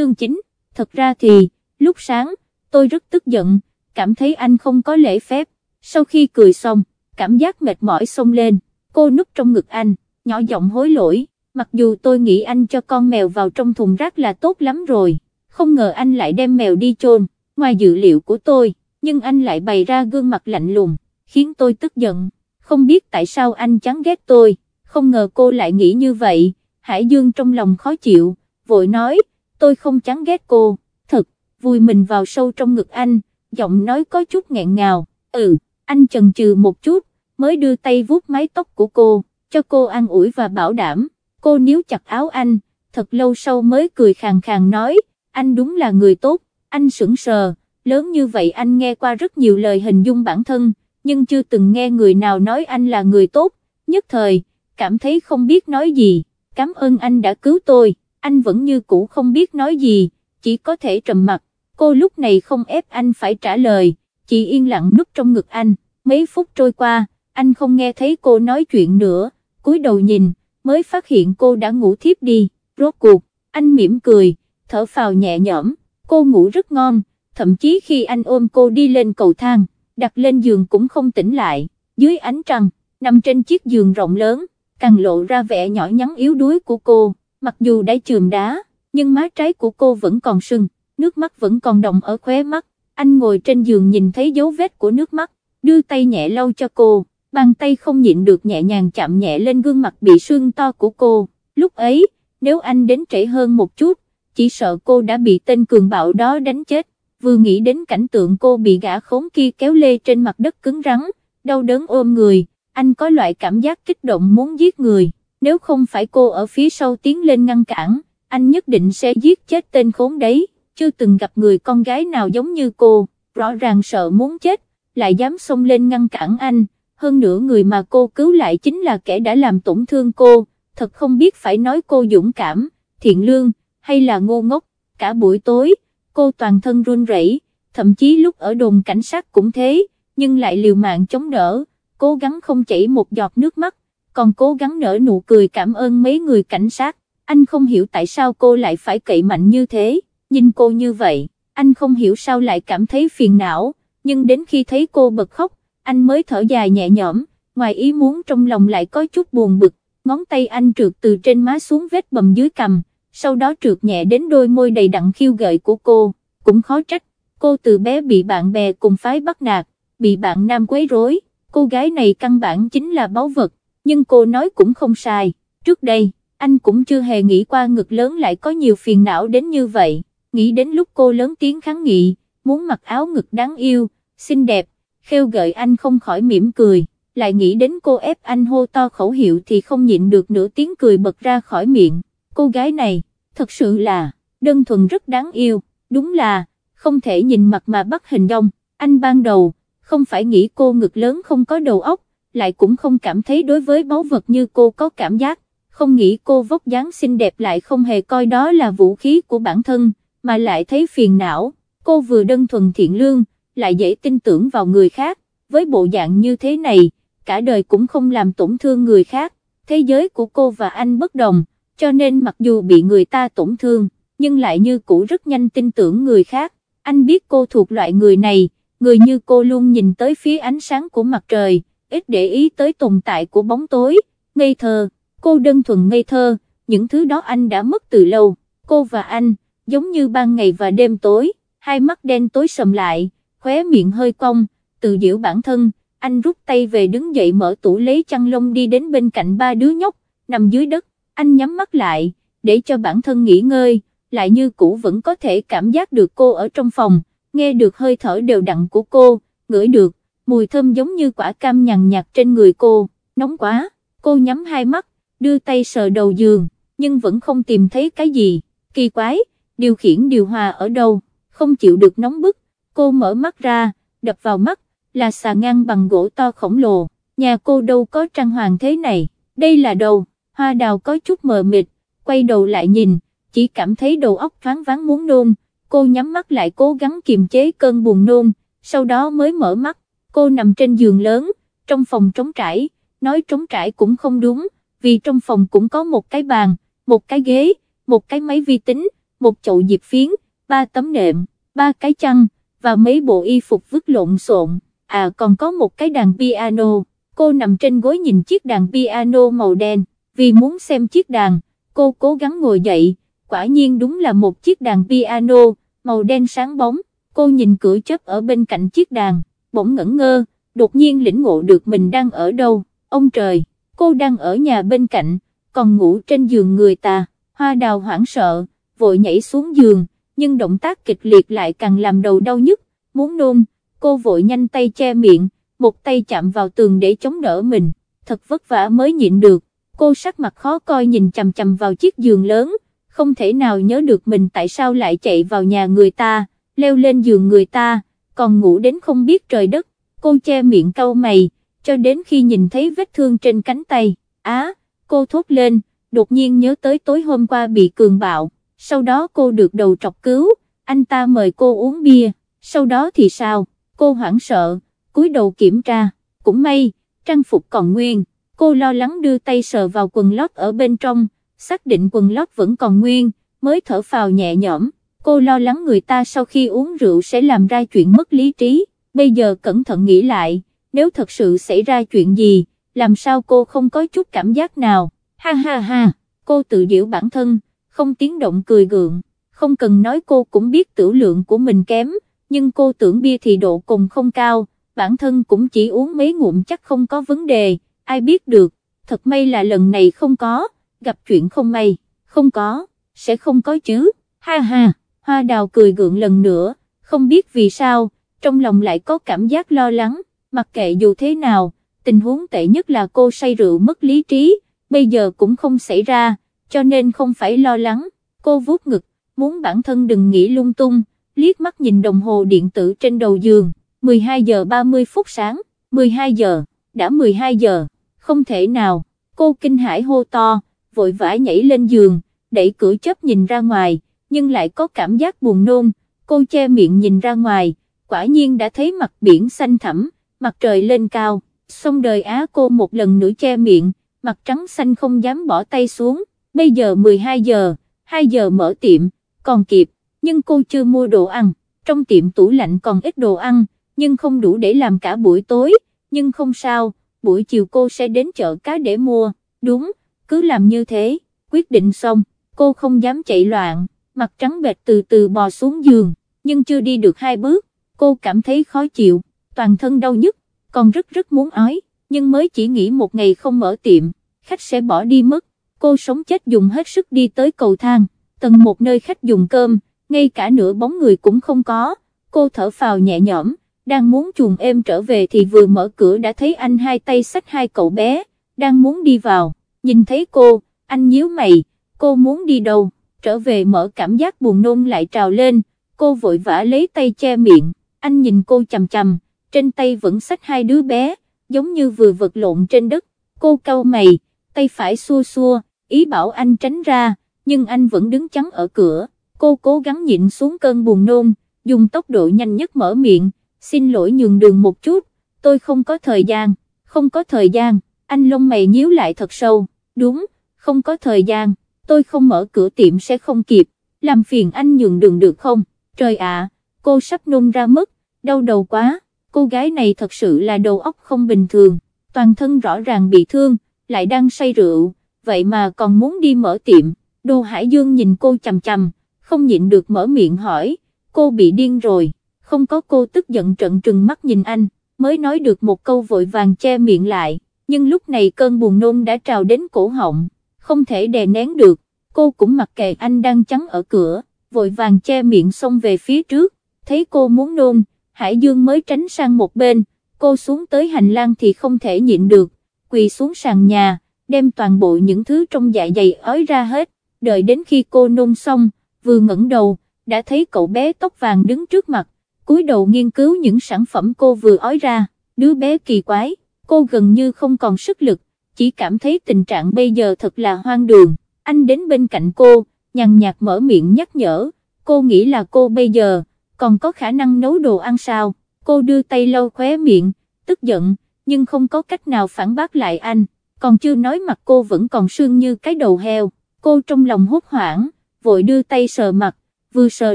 chương 9, thật ra thì, lúc sáng, tôi rất tức giận, cảm thấy anh không có lễ phép, sau khi cười xong, cảm giác mệt mỏi xông lên, cô núp trong ngực anh, nhỏ giọng hối lỗi, mặc dù tôi nghĩ anh cho con mèo vào trong thùng rác là tốt lắm rồi, không ngờ anh lại đem mèo đi chôn, ngoài dự liệu của tôi, nhưng anh lại bày ra gương mặt lạnh lùng, khiến tôi tức giận, không biết tại sao anh chán ghét tôi, không ngờ cô lại nghĩ như vậy, Hải Dương trong lòng khó chịu, vội nói, tôi không chán ghét cô, thật, vui mình vào sâu trong ngực anh, giọng nói có chút nghẹn ngào, ừ, anh chần chừ một chút, mới đưa tay vuốt mái tóc của cô, cho cô an ủi và bảo đảm, cô níu chặt áo anh, thật lâu sau mới cười khàn khàn nói, anh đúng là người tốt, anh sững sờ, lớn như vậy anh nghe qua rất nhiều lời hình dung bản thân, nhưng chưa từng nghe người nào nói anh là người tốt, nhất thời, cảm thấy không biết nói gì, cảm ơn anh đã cứu tôi anh vẫn như cũ không biết nói gì, chỉ có thể trầm mặt, cô lúc này không ép anh phải trả lời, chỉ yên lặng nút trong ngực anh, mấy phút trôi qua, anh không nghe thấy cô nói chuyện nữa, cúi đầu nhìn, mới phát hiện cô đã ngủ thiếp đi, rốt cuộc, anh mỉm cười, thở phào nhẹ nhõm, cô ngủ rất ngon, thậm chí khi anh ôm cô đi lên cầu thang, đặt lên giường cũng không tỉnh lại, dưới ánh trăng, nằm trên chiếc giường rộng lớn, càng lộ ra vẻ nhỏ nhắn yếu đuối của cô mặc dù đã chườm đá, nhưng má trái của cô vẫn còn sưng, nước mắt vẫn còn đọng ở khóe mắt, anh ngồi trên giường nhìn thấy dấu vết của nước mắt, đưa tay nhẹ lau cho cô, bàn tay không nhịn được nhẹ nhàng chạm nhẹ lên gương mặt bị sưng to của cô, lúc ấy, nếu anh đến trễ hơn một chút, chỉ sợ cô đã bị tên cường bạo đó đánh chết, vừa nghĩ đến cảnh tượng cô bị gã khốn kia kéo lê trên mặt đất cứng rắn, đau đớn ôm người, anh có loại cảm giác kích động muốn giết người nếu không phải cô ở phía sau tiến lên ngăn cản, anh nhất định sẽ giết chết tên khốn đấy, chưa từng gặp người con gái nào giống như cô, rõ ràng sợ muốn chết, lại dám xông lên ngăn cản anh, hơn nữa người mà cô cứu lại chính là kẻ đã làm tổn thương cô, thật không biết phải nói cô dũng cảm, thiện lương, hay là ngu ngốc, cả buổi tối, cô toàn thân run rẩy, thậm chí lúc ở đồn cảnh sát cũng thế, nhưng lại liều mạng chống đỡ, cố gắng không chảy một giọt nước mắt, còn cố gắng nở nụ cười cảm ơn mấy người cảnh sát, anh không hiểu tại sao cô lại phải cậy mạnh như thế, nhìn cô như vậy, anh không hiểu sao lại cảm thấy phiền não, nhưng đến khi thấy cô bật khóc, anh mới thở dài nhẹ nhõm, ngoài ý muốn trong lòng lại có chút buồn bực, ngón tay anh trượt từ trên má xuống vết bầm dưới cằm, sau đó trượt nhẹ đến đôi môi đầy đặn khiêu gợi của cô, cũng khó trách, cô từ bé bị bạn bè cùng phái bắt nạt, bị bạn nam quấy rối, cô gái này căn bản chính là báu vật, nhưng cô nói cũng không sai, trước đây, anh cũng chưa hề nghĩ qua ngực lớn lại có nhiều phiền não đến như vậy, nghĩ đến lúc cô lớn tiếng kháng nghị, muốn mặc áo ngực đáng yêu, xinh đẹp, khêu gợi anh không khỏi mỉm cười, lại nghĩ đến cô ép anh hô to khẩu hiệu thì không nhịn được nửa tiếng cười bật ra khỏi miệng, cô gái này, thật sự là, đơn thuần rất đáng yêu, đúng là, không thể nhìn mặt mà bắt hình dong, anh ban đầu, không phải nghĩ cô ngực lớn không có đầu óc, lại cũng không cảm thấy đối với báu vật như cô có cảm giác, không nghĩ cô vóc dáng xinh đẹp lại không hề coi đó là vũ khí của bản thân, mà lại thấy phiền não, cô vừa đơn thuần thiện lương, lại dễ tin tưởng vào người khác, với bộ dạng như thế này, cả đời cũng không làm tổn thương người khác, thế giới của cô và anh bất đồng, cho nên mặc dù bị người ta tổn thương, nhưng lại như cũ rất nhanh tin tưởng người khác, anh biết cô thuộc loại người này, người như cô luôn nhìn tới phía ánh sáng của mặt trời, ít để ý tới tồn tại của bóng tối, ngây thơ, cô đơn thuần ngây thơ, những thứ đó anh đã mất từ lâu, cô và anh, giống như ban ngày và đêm tối, hai mắt đen tối sầm lại, khóe miệng hơi cong, tự giễu bản thân, anh rút tay về đứng dậy mở tủ lấy chăn lông đi đến bên cạnh ba đứa nhóc, nằm dưới đất, anh nhắm mắt lại, để cho bản thân nghỉ ngơi, lại như cũ vẫn có thể cảm giác được cô ở trong phòng, nghe được hơi thở đều đặn của cô, ngửi được, mùi thơm giống như quả cam nhằn nhạt trên người cô, nóng quá, cô nhắm hai mắt, đưa tay sờ đầu giường, nhưng vẫn không tìm thấy cái gì, kỳ quái, điều khiển điều hòa ở đâu, không chịu được nóng bức, cô mở mắt ra, đập vào mắt, là xà ngang bằng gỗ to khổng lồ, nhà cô đâu có trang hoàng thế này, đây là đầu, hoa đào có chút mờ mịt, quay đầu lại nhìn, chỉ cảm thấy đầu óc thoáng váng muốn nôn, cô nhắm mắt lại cố gắng kiềm chế cơn buồn nôn, sau đó mới mở mắt, cô nằm trên giường lớn, trong phòng trống trải, nói trống trải cũng không đúng, vì trong phòng cũng có một cái bàn, một cái ghế, một cái máy vi tính, một chậu diệp phiến, ba tấm nệm, ba cái chăn, và mấy bộ y phục vứt lộn xộn, à còn có một cái đàn piano, cô nằm trên gối nhìn chiếc đàn piano màu đen, vì muốn xem chiếc đàn, cô cố gắng ngồi dậy, quả nhiên đúng là một chiếc đàn piano, màu đen sáng bóng, cô nhìn cửa chớp ở bên cạnh chiếc đàn, bỗng ngẩn ngơ, đột nhiên lĩnh ngộ được mình đang ở đâu, ông trời, cô đang ở nhà bên cạnh, còn ngủ trên giường người ta, hoa đào hoảng sợ, vội nhảy xuống giường, nhưng động tác kịch liệt lại càng làm đầu đau nhức, muốn nôn, cô vội nhanh tay che miệng, một tay chạm vào tường để chống đỡ mình, thật vất vả mới nhịn được, cô sắc mặt khó coi nhìn chầm chầm vào chiếc giường lớn, không thể nào nhớ được mình tại sao lại chạy vào nhà người ta, leo lên giường người ta, còn ngủ đến không biết trời đất, cô che miệng câu mày, cho đến khi nhìn thấy vết thương trên cánh tay, á, cô thốt lên, đột nhiên nhớ tới tối hôm qua bị cường bạo, sau đó cô được đầu trọc cứu, anh ta mời cô uống bia, sau đó thì sao, cô hoảng sợ, cúi đầu kiểm tra, cũng may, trang phục còn nguyên, cô lo lắng đưa tay sờ vào quần lót ở bên trong, xác định quần lót vẫn còn nguyên, mới thở phào nhẹ nhõm cô lo lắng người ta sau khi uống rượu sẽ làm ra chuyện mất lý trí, bây giờ cẩn thận nghĩ lại, nếu thật sự xảy ra chuyện gì, làm sao cô không có chút cảm giác nào, ha ha ha, cô tự giễu bản thân, không tiếng động cười gượng, không cần nói cô cũng biết tử lượng của mình kém, nhưng cô tưởng bia thì độ cùng không cao, bản thân cũng chỉ uống mấy ngụm chắc không có vấn đề, ai biết được, thật may là lần này không có, gặp chuyện không may, không có, sẽ không có chứ, ha ha hoa đào cười gượng lần nữa, không biết vì sao, trong lòng lại có cảm giác lo lắng, mặc kệ dù thế nào, tình huống tệ nhất là cô say rượu mất lý trí, bây giờ cũng không xảy ra, cho nên không phải lo lắng, cô vuốt ngực, muốn bản thân đừng nghĩ lung tung, liếc mắt nhìn đồng hồ điện tử trên đầu giường, 12 giờ 30 phút sáng, 12 giờ, đã 12 giờ, không thể nào, cô kinh hãi hô to, vội vã nhảy lên giường, đẩy cửa chớp nhìn ra ngoài, nhưng lại có cảm giác buồn nôn, cô che miệng nhìn ra ngoài, quả nhiên đã thấy mặt biển xanh thẳm, mặt trời lên cao, xong đời Á cô một lần nữa che miệng, mặt trắng xanh không dám bỏ tay xuống, bây giờ 12 giờ, 2 giờ mở tiệm, còn kịp, nhưng cô chưa mua đồ ăn, trong tiệm tủ lạnh còn ít đồ ăn, nhưng không đủ để làm cả buổi tối, nhưng không sao, buổi chiều cô sẽ đến chợ cá để mua, đúng, cứ làm như thế, quyết định xong, cô không dám chạy loạn mặt trắng bệt từ từ bò xuống giường, nhưng chưa đi được hai bước, cô cảm thấy khó chịu, toàn thân đau nhức, còn rất rất muốn ói, nhưng mới chỉ nghỉ một ngày không mở tiệm, khách sẽ bỏ đi mất, cô sống chết dùng hết sức đi tới cầu thang, tầng một nơi khách dùng cơm, ngay cả nửa bóng người cũng không có, cô thở phào nhẹ nhõm, đang muốn chuồng em trở về thì vừa mở cửa đã thấy anh hai tay xách hai cậu bé, đang muốn đi vào, nhìn thấy cô, anh nhíu mày, cô muốn đi đâu? trở về mở cảm giác buồn nôn lại trào lên, cô vội vã lấy tay che miệng, anh nhìn cô chầm chầm, trên tay vẫn xách hai đứa bé, giống như vừa vật lộn trên đất, cô cau mày, tay phải xua xua, ý bảo anh tránh ra, nhưng anh vẫn đứng chắn ở cửa, cô cố gắng nhịn xuống cơn buồn nôn, dùng tốc độ nhanh nhất mở miệng, xin lỗi nhường đường một chút, tôi không có thời gian, không có thời gian, anh lông mày nhíu lại thật sâu, đúng, không có thời gian, tôi không mở cửa tiệm sẽ không kịp, làm phiền anh nhường đường được không, trời ạ, cô sắp nôn ra mất, đau đầu quá, cô gái này thật sự là đầu óc không bình thường, toàn thân rõ ràng bị thương, lại đang say rượu, vậy mà còn muốn đi mở tiệm, đồ Hải Dương nhìn cô chầm chầm, không nhịn được mở miệng hỏi, cô bị điên rồi, không có cô tức giận trận trừng mắt nhìn anh, mới nói được một câu vội vàng che miệng lại, nhưng lúc này cơn buồn nôn đã trào đến cổ họng không thể đè nén được, cô cũng mặc kệ anh đang chắn ở cửa, vội vàng che miệng xông về phía trước, thấy cô muốn nôn, Hải Dương mới tránh sang một bên, cô xuống tới hành lang thì không thể nhịn được, quỳ xuống sàn nhà, đem toàn bộ những thứ trong dạ dày ói ra hết, đợi đến khi cô nôn xong, vừa ngẩng đầu, đã thấy cậu bé tóc vàng đứng trước mặt, cúi đầu nghiên cứu những sản phẩm cô vừa ói ra, đứa bé kỳ quái, cô gần như không còn sức lực, chỉ cảm thấy tình trạng bây giờ thật là hoang đường, anh đến bên cạnh cô, nhằn nhạt mở miệng nhắc nhở, cô nghĩ là cô bây giờ, còn có khả năng nấu đồ ăn sao, cô đưa tay lau khóe miệng, tức giận, nhưng không có cách nào phản bác lại anh, còn chưa nói mặt cô vẫn còn sương như cái đầu heo, cô trong lòng hốt hoảng, vội đưa tay sờ mặt, vừa sờ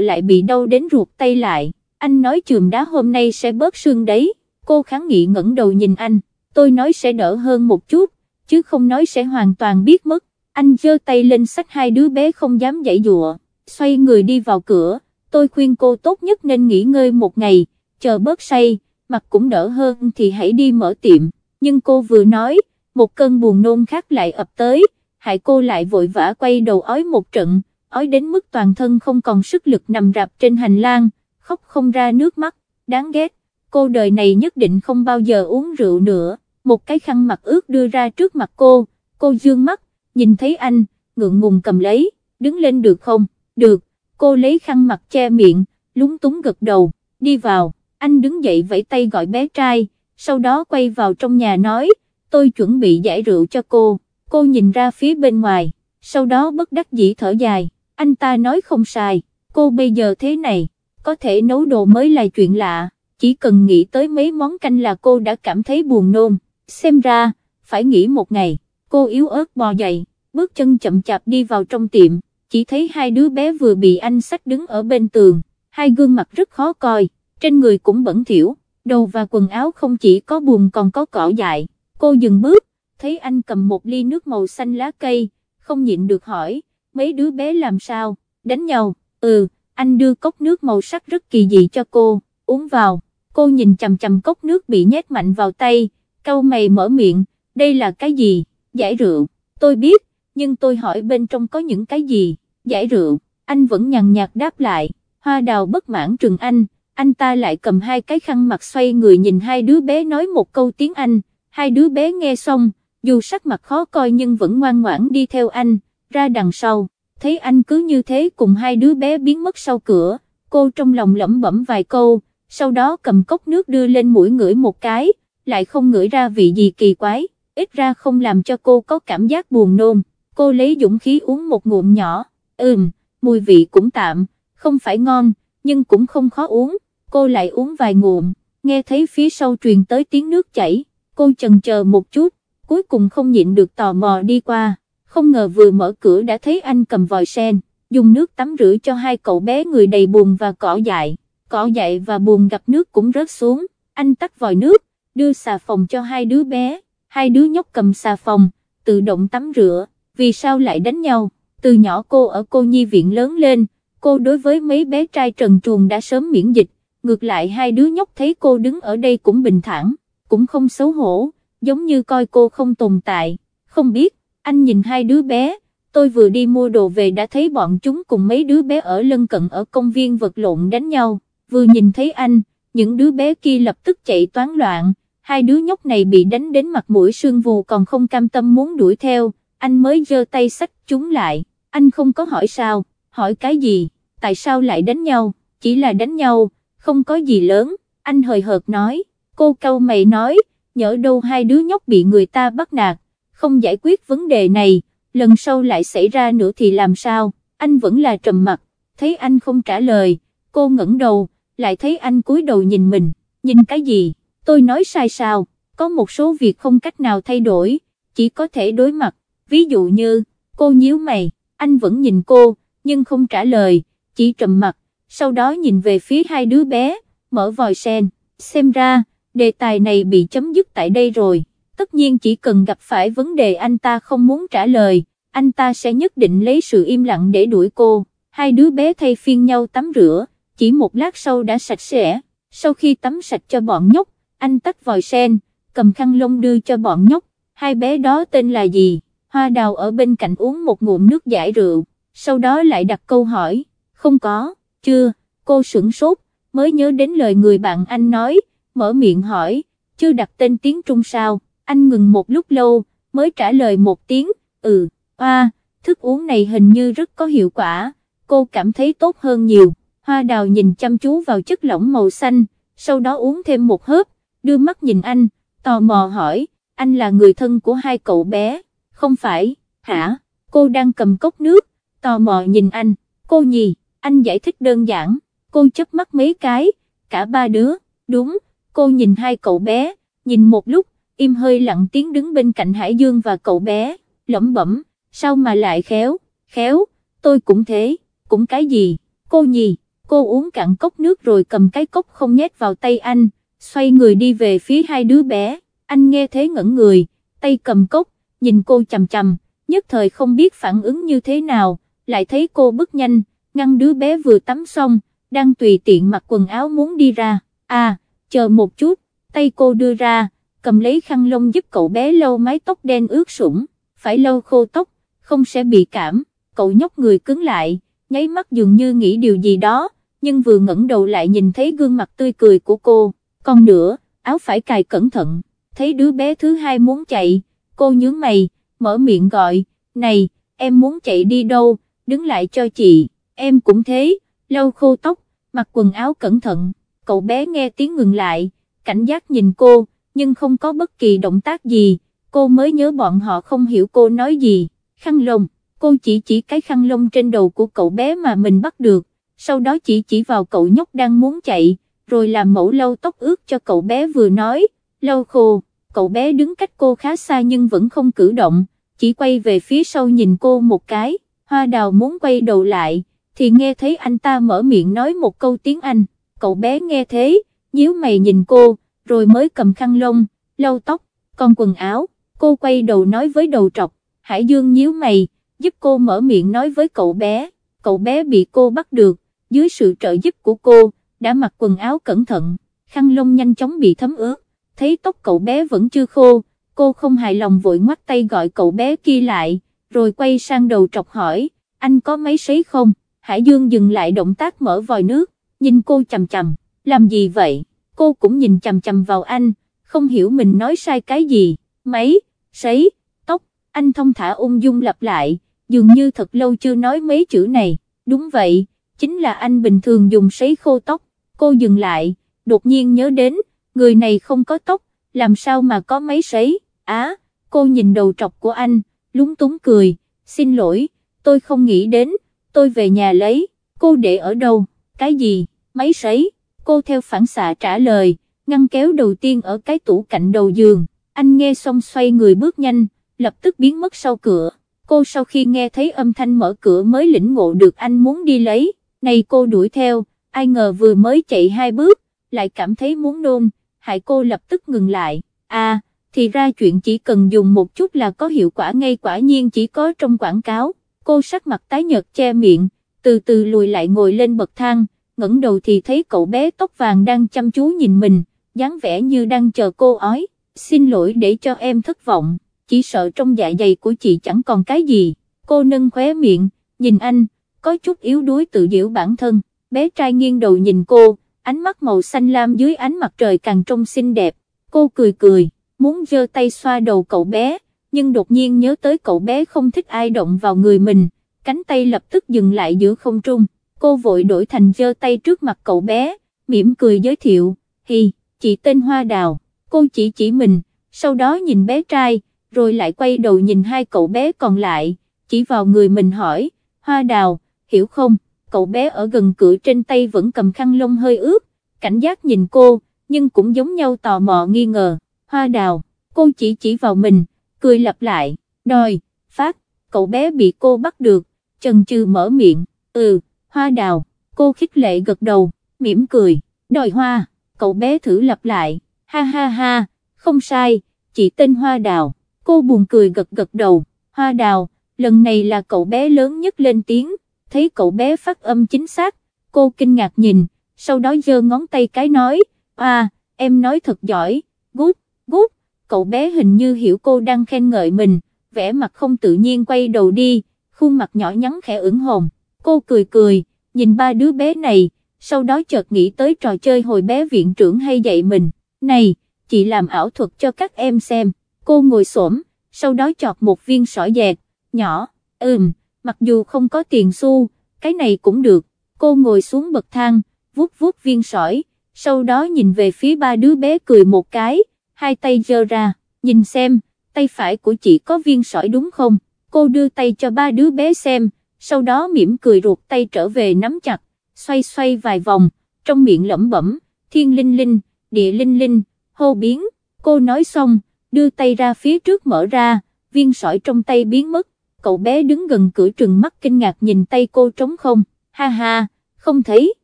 lại bị đau đến ruột tay lại, anh nói chườm đá hôm nay sẽ bớt sương đấy, cô kháng nghị ngẩng đầu nhìn anh, tôi nói sẽ đỡ hơn một chút, chứ không nói sẽ hoàn toàn biết mất, anh giơ tay lên sách hai đứa bé không dám dãy dụa, xoay người đi vào cửa, tôi khuyên cô tốt nhất nên nghỉ ngơi một ngày, chờ bớt say, mặt cũng đỡ hơn thì hãy đi mở tiệm, nhưng cô vừa nói, một cơn buồn nôn khác lại ập tới, hại cô lại vội vã quay đầu ói một trận, ói đến mức toàn thân không còn sức lực nằm rạp trên hành lang, khóc không ra nước mắt, đáng ghét, cô đời này nhất định không bao giờ uống rượu nữa một cái khăn mặt ướt đưa ra trước mặt cô, cô dương mắt, nhìn thấy anh, ngượng ngùng cầm lấy, đứng lên được không, được, cô lấy khăn mặt che miệng, lúng túng gật đầu, đi vào, anh đứng dậy vẫy tay gọi bé trai, sau đó quay vào trong nhà nói, tôi chuẩn bị giải rượu cho cô, cô nhìn ra phía bên ngoài, sau đó bất đắc dĩ thở dài, anh ta nói không sai, cô bây giờ thế này, có thể nấu đồ mới là chuyện lạ, chỉ cần nghĩ tới mấy món canh là cô đã cảm thấy buồn nôn xem ra, phải nghỉ một ngày, cô yếu ớt bò dậy, bước chân chậm chạp đi vào trong tiệm, chỉ thấy hai đứa bé vừa bị anh sách đứng ở bên tường, hai gương mặt rất khó coi, trên người cũng bẩn thiểu đầu và quần áo không chỉ có buồn còn có cỏ dại, cô dừng bước, thấy anh cầm một ly nước màu xanh lá cây, không nhịn được hỏi, mấy đứa bé làm sao, đánh nhau, ừ, anh đưa cốc nước màu sắc rất kỳ dị cho cô, uống vào, cô nhìn chầm chầm cốc nước bị nhét mạnh vào tay, cau mày mở miệng, đây là cái gì, giải rượu, tôi biết, nhưng tôi hỏi bên trong có những cái gì, giải rượu, anh vẫn nhằn nhạt đáp lại, hoa đào bất mãn trừng anh, anh ta lại cầm hai cái khăn mặt xoay người nhìn hai đứa bé nói một câu tiếng Anh, hai đứa bé nghe xong, dù sắc mặt khó coi nhưng vẫn ngoan ngoãn đi theo anh, ra đằng sau, thấy anh cứ như thế cùng hai đứa bé biến mất sau cửa, cô trong lòng lẩm bẩm vài câu, sau đó cầm cốc nước đưa lên mũi ngửi một cái, lại không ngửi ra vị gì kỳ quái, ít ra không làm cho cô có cảm giác buồn nôn, cô lấy dũng khí uống một ngụm nhỏ, ừm, mùi vị cũng tạm, không phải ngon, nhưng cũng không khó uống, cô lại uống vài ngụm, nghe thấy phía sau truyền tới tiếng nước chảy, cô chần chờ một chút, cuối cùng không nhịn được tò mò đi qua, không ngờ vừa mở cửa đã thấy anh cầm vòi sen, dùng nước tắm rửa cho hai cậu bé người đầy buồn và cỏ dại, cỏ dại và buồn gặp nước cũng rớt xuống, anh tắt vòi nước, đưa xà phòng cho hai đứa bé, hai đứa nhóc cầm xà phòng, tự động tắm rửa, vì sao lại đánh nhau, từ nhỏ cô ở cô nhi viện lớn lên, cô đối với mấy bé trai trần truồng đã sớm miễn dịch, ngược lại hai đứa nhóc thấy cô đứng ở đây cũng bình thản, cũng không xấu hổ, giống như coi cô không tồn tại, không biết, anh nhìn hai đứa bé, tôi vừa đi mua đồ về đã thấy bọn chúng cùng mấy đứa bé ở lân cận ở công viên vật lộn đánh nhau, vừa nhìn thấy anh, những đứa bé kia lập tức chạy toán loạn, hai đứa nhóc này bị đánh đến mặt mũi sương vù còn không cam tâm muốn đuổi theo, anh mới giơ tay sách chúng lại, anh không có hỏi sao, hỏi cái gì, tại sao lại đánh nhau, chỉ là đánh nhau, không có gì lớn, anh hời hợt nói, cô câu mày nói, nhỡ đâu hai đứa nhóc bị người ta bắt nạt, không giải quyết vấn đề này, lần sau lại xảy ra nữa thì làm sao, anh vẫn là trầm mặt, thấy anh không trả lời, cô ngẩng đầu, lại thấy anh cúi đầu nhìn mình, nhìn cái gì? tôi nói sai sao, có một số việc không cách nào thay đổi, chỉ có thể đối mặt, ví dụ như, cô nhíu mày, anh vẫn nhìn cô, nhưng không trả lời, chỉ trầm mặt, sau đó nhìn về phía hai đứa bé, mở vòi sen, xem ra, đề tài này bị chấm dứt tại đây rồi, tất nhiên chỉ cần gặp phải vấn đề anh ta không muốn trả lời, anh ta sẽ nhất định lấy sự im lặng để đuổi cô, hai đứa bé thay phiên nhau tắm rửa, chỉ một lát sau đã sạch sẽ, sau khi tắm sạch cho bọn nhóc, anh tắt vòi sen, cầm khăn lông đưa cho bọn nhóc, hai bé đó tên là gì, hoa đào ở bên cạnh uống một ngụm nước giải rượu, sau đó lại đặt câu hỏi, không có, chưa, cô sửng sốt, mới nhớ đến lời người bạn anh nói, mở miệng hỏi, chưa đặt tên tiếng Trung sao, anh ngừng một lúc lâu, mới trả lời một tiếng, ừ, oa, thức uống này hình như rất có hiệu quả, cô cảm thấy tốt hơn nhiều, hoa đào nhìn chăm chú vào chất lỏng màu xanh, sau đó uống thêm một hớp, đưa mắt nhìn anh, tò mò hỏi, anh là người thân của hai cậu bé, không phải, hả, cô đang cầm cốc nước, tò mò nhìn anh, cô nhì, anh giải thích đơn giản, cô chớp mắt mấy cái, cả ba đứa, đúng, cô nhìn hai cậu bé, nhìn một lúc, im hơi lặng tiếng đứng bên cạnh Hải Dương và cậu bé, lẩm bẩm, sao mà lại khéo, khéo, tôi cũng thế, cũng cái gì, cô nhì, cô uống cạn cốc nước rồi cầm cái cốc không nhét vào tay anh, xoay người đi về phía hai đứa bé, anh nghe thế ngẩn người, tay cầm cốc, nhìn cô chầm chầm, nhất thời không biết phản ứng như thế nào, lại thấy cô bước nhanh, ngăn đứa bé vừa tắm xong, đang tùy tiện mặc quần áo muốn đi ra, à, chờ một chút, tay cô đưa ra, cầm lấy khăn lông giúp cậu bé lâu mái tóc đen ướt sũng, phải lâu khô tóc, không sẽ bị cảm, cậu nhóc người cứng lại, nháy mắt dường như nghĩ điều gì đó, nhưng vừa ngẩng đầu lại nhìn thấy gương mặt tươi cười của cô, còn nữa, áo phải cài cẩn thận, thấy đứa bé thứ hai muốn chạy, cô nhướng mày, mở miệng gọi, này, em muốn chạy đi đâu, đứng lại cho chị, em cũng thế, lau khô tóc, mặc quần áo cẩn thận, cậu bé nghe tiếng ngừng lại, cảnh giác nhìn cô, nhưng không có bất kỳ động tác gì, cô mới nhớ bọn họ không hiểu cô nói gì, khăn lông, cô chỉ chỉ cái khăn lông trên đầu của cậu bé mà mình bắt được, sau đó chỉ chỉ vào cậu nhóc đang muốn chạy, rồi làm mẫu lâu tóc ướt cho cậu bé vừa nói, lâu khô, cậu bé đứng cách cô khá xa nhưng vẫn không cử động, chỉ quay về phía sau nhìn cô một cái, hoa đào muốn quay đầu lại, thì nghe thấy anh ta mở miệng nói một câu tiếng Anh, cậu bé nghe thế, nhíu mày nhìn cô, rồi mới cầm khăn lông, lâu tóc, con quần áo, cô quay đầu nói với đầu trọc, Hải Dương nhíu mày, giúp cô mở miệng nói với cậu bé, cậu bé bị cô bắt được, dưới sự trợ giúp của cô, đã mặc quần áo cẩn thận, khăn lông nhanh chóng bị thấm ướt, thấy tóc cậu bé vẫn chưa khô, cô không hài lòng vội ngoắt tay gọi cậu bé kia lại, rồi quay sang đầu trọc hỏi, anh có máy sấy không? Hải Dương dừng lại động tác mở vòi nước, nhìn cô chầm chầm, làm gì vậy? Cô cũng nhìn chầm chầm vào anh, không hiểu mình nói sai cái gì, máy, sấy, tóc, anh thông thả ung dung lặp lại, dường như thật lâu chưa nói mấy chữ này, đúng vậy, chính là anh bình thường dùng sấy khô tóc, cô dừng lại, đột nhiên nhớ đến, người này không có tóc, làm sao mà có máy sấy, á, cô nhìn đầu trọc của anh, lúng túng cười, xin lỗi, tôi không nghĩ đến, tôi về nhà lấy, cô để ở đâu, cái gì, máy sấy, cô theo phản xạ trả lời, ngăn kéo đầu tiên ở cái tủ cạnh đầu giường, anh nghe xong xoay người bước nhanh, lập tức biến mất sau cửa, cô sau khi nghe thấy âm thanh mở cửa mới lĩnh ngộ được anh muốn đi lấy, này cô đuổi theo, ai ngờ vừa mới chạy hai bước, lại cảm thấy muốn nôn, hại cô lập tức ngừng lại, à, thì ra chuyện chỉ cần dùng một chút là có hiệu quả ngay quả nhiên chỉ có trong quảng cáo, cô sắc mặt tái nhợt che miệng, từ từ lùi lại ngồi lên bậc thang, ngẩng đầu thì thấy cậu bé tóc vàng đang chăm chú nhìn mình, dáng vẻ như đang chờ cô ói, xin lỗi để cho em thất vọng, chỉ sợ trong dạ dày của chị chẳng còn cái gì, cô nâng khóe miệng, nhìn anh, có chút yếu đuối tự giễu bản thân, bé trai nghiêng đầu nhìn cô, ánh mắt màu xanh lam dưới ánh mặt trời càng trông xinh đẹp, cô cười cười, muốn giơ tay xoa đầu cậu bé, nhưng đột nhiên nhớ tới cậu bé không thích ai động vào người mình, cánh tay lập tức dừng lại giữa không trung, cô vội đổi thành giơ tay trước mặt cậu bé, mỉm cười giới thiệu, hi, chị tên Hoa Đào, cô chỉ chỉ mình, sau đó nhìn bé trai, rồi lại quay đầu nhìn hai cậu bé còn lại, chỉ vào người mình hỏi, Hoa Đào, hiểu không? cậu bé ở gần cửa trên tay vẫn cầm khăn lông hơi ướt, cảnh giác nhìn cô, nhưng cũng giống nhau tò mò nghi ngờ, hoa đào, cô chỉ chỉ vào mình, cười lặp lại, đòi, phát, cậu bé bị cô bắt được, chần chừ mở miệng, ừ, hoa đào, cô khích lệ gật đầu, mỉm cười, đòi hoa, cậu bé thử lặp lại, ha ha ha, không sai, chỉ tên hoa đào, cô buồn cười gật gật đầu, hoa đào, lần này là cậu bé lớn nhất lên tiếng, thấy cậu bé phát âm chính xác, cô kinh ngạc nhìn, sau đó giơ ngón tay cái nói, à, em nói thật giỏi, gút, gút, cậu bé hình như hiểu cô đang khen ngợi mình, vẻ mặt không tự nhiên quay đầu đi, khuôn mặt nhỏ nhắn khẽ ửng hồn, cô cười cười, nhìn ba đứa bé này, sau đó chợt nghĩ tới trò chơi hồi bé viện trưởng hay dạy mình, này, chị làm ảo thuật cho các em xem, cô ngồi xổm, sau đó chọt một viên sỏi dẹt, nhỏ, ừm, mặc dù không có tiền xu, cái này cũng được, cô ngồi xuống bậc thang, vuốt vuốt viên sỏi, sau đó nhìn về phía ba đứa bé cười một cái, hai tay giơ ra, nhìn xem, tay phải của chị có viên sỏi đúng không, cô đưa tay cho ba đứa bé xem, sau đó mỉm cười ruột tay trở về nắm chặt, xoay xoay vài vòng, trong miệng lẩm bẩm, thiên linh linh, địa linh linh, hô biến, cô nói xong, đưa tay ra phía trước mở ra, viên sỏi trong tay biến mất, cậu bé đứng gần cửa trừng mắt kinh ngạc nhìn tay cô trống không, ha ha, không thấy,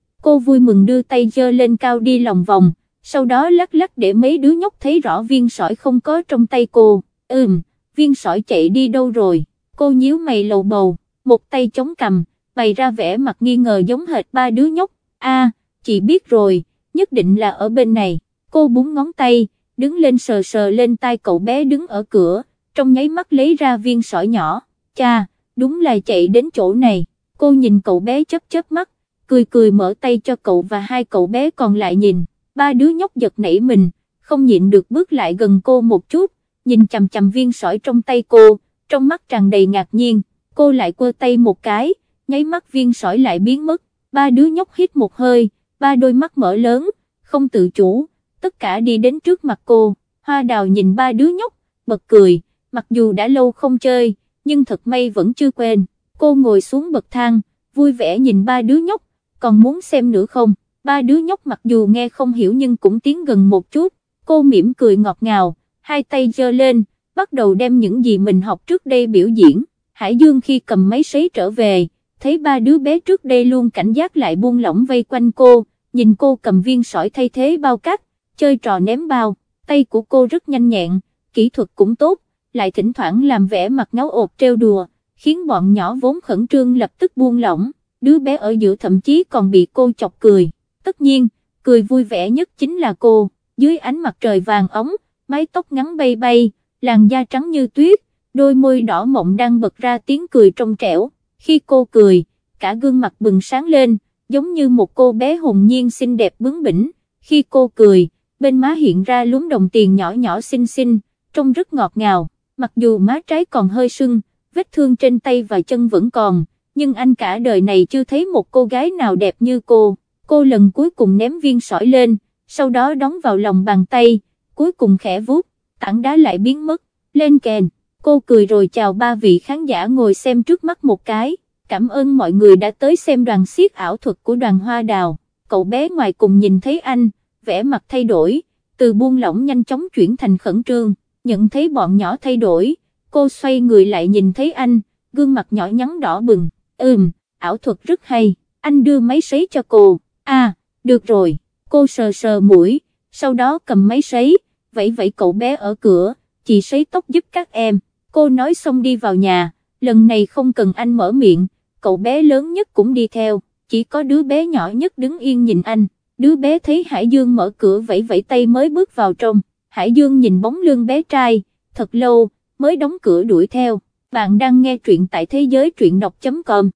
cô vui mừng đưa tay dơ lên cao đi lòng vòng, sau đó lắc lắc để mấy đứa nhóc thấy rõ viên sỏi không có trong tay cô, ừm, viên sỏi chạy đi đâu rồi, cô nhíu mày lầu bầu, một tay chống cầm, bày ra vẻ mặt nghi ngờ giống hệt ba đứa nhóc, a, chị biết rồi, nhất định là ở bên này, cô búng ngón tay, đứng lên sờ sờ lên tay cậu bé đứng ở cửa, trong nháy mắt lấy ra viên sỏi nhỏ cha, đúng là chạy đến chỗ này, cô nhìn cậu bé chớp chớp mắt, cười cười mở tay cho cậu và hai cậu bé còn lại nhìn, ba đứa nhóc giật nảy mình, không nhịn được bước lại gần cô một chút, nhìn chầm chầm viên sỏi trong tay cô, trong mắt tràn đầy ngạc nhiên, cô lại quơ tay một cái, nháy mắt viên sỏi lại biến mất, ba đứa nhóc hít một hơi, ba đôi mắt mở lớn, không tự chủ, tất cả đi đến trước mặt cô, hoa đào nhìn ba đứa nhóc, bật cười, mặc dù đã lâu không chơi, nhưng thật may vẫn chưa quên, cô ngồi xuống bậc thang, vui vẻ nhìn ba đứa nhóc, còn muốn xem nữa không, ba đứa nhóc mặc dù nghe không hiểu nhưng cũng tiến gần một chút, cô mỉm cười ngọt ngào, hai tay giơ lên, bắt đầu đem những gì mình học trước đây biểu diễn, Hải Dương khi cầm máy sấy trở về, thấy ba đứa bé trước đây luôn cảnh giác lại buông lỏng vây quanh cô, nhìn cô cầm viên sỏi thay thế bao cát, chơi trò ném bao, tay của cô rất nhanh nhẹn, kỹ thuật cũng tốt, lại thỉnh thoảng làm vẻ mặt ngáo ột trêu đùa, khiến bọn nhỏ vốn khẩn trương lập tức buông lỏng, đứa bé ở giữa thậm chí còn bị cô chọc cười. Tất nhiên, cười vui vẻ nhất chính là cô, dưới ánh mặt trời vàng ống, mái tóc ngắn bay bay, làn da trắng như tuyết, đôi môi đỏ mộng đang bật ra tiếng cười trong trẻo, khi cô cười, cả gương mặt bừng sáng lên, giống như một cô bé hồn nhiên xinh đẹp bướng bỉnh, khi cô cười, bên má hiện ra lúm đồng tiền nhỏ nhỏ xinh xinh, trông rất ngọt ngào mặc dù má trái còn hơi sưng, vết thương trên tay và chân vẫn còn, nhưng anh cả đời này chưa thấy một cô gái nào đẹp như cô, cô lần cuối cùng ném viên sỏi lên, sau đó đóng vào lòng bàn tay, cuối cùng khẽ vuốt, tảng đá lại biến mất, lên kèn, cô cười rồi chào ba vị khán giả ngồi xem trước mắt một cái, cảm ơn mọi người đã tới xem đoàn siết ảo thuật của đoàn hoa đào, cậu bé ngoài cùng nhìn thấy anh, vẻ mặt thay đổi, từ buông lỏng nhanh chóng chuyển thành khẩn trương nhận thấy bọn nhỏ thay đổi, cô xoay người lại nhìn thấy anh, gương mặt nhỏ nhắn đỏ bừng, ừm, ảo thuật rất hay, anh đưa máy sấy cho cô, à, được rồi, cô sờ sờ mũi, sau đó cầm máy sấy, vẫy vẫy cậu bé ở cửa, chị sấy tóc giúp các em, cô nói xong đi vào nhà, lần này không cần anh mở miệng, cậu bé lớn nhất cũng đi theo, chỉ có đứa bé nhỏ nhất đứng yên nhìn anh, đứa bé thấy Hải Dương mở cửa vẫy vẫy tay mới bước vào trong. Hải Dương nhìn bóng lưng bé trai, thật lâu, mới đóng cửa đuổi theo. Bạn đang nghe truyện tại thế giới truyện đọc.com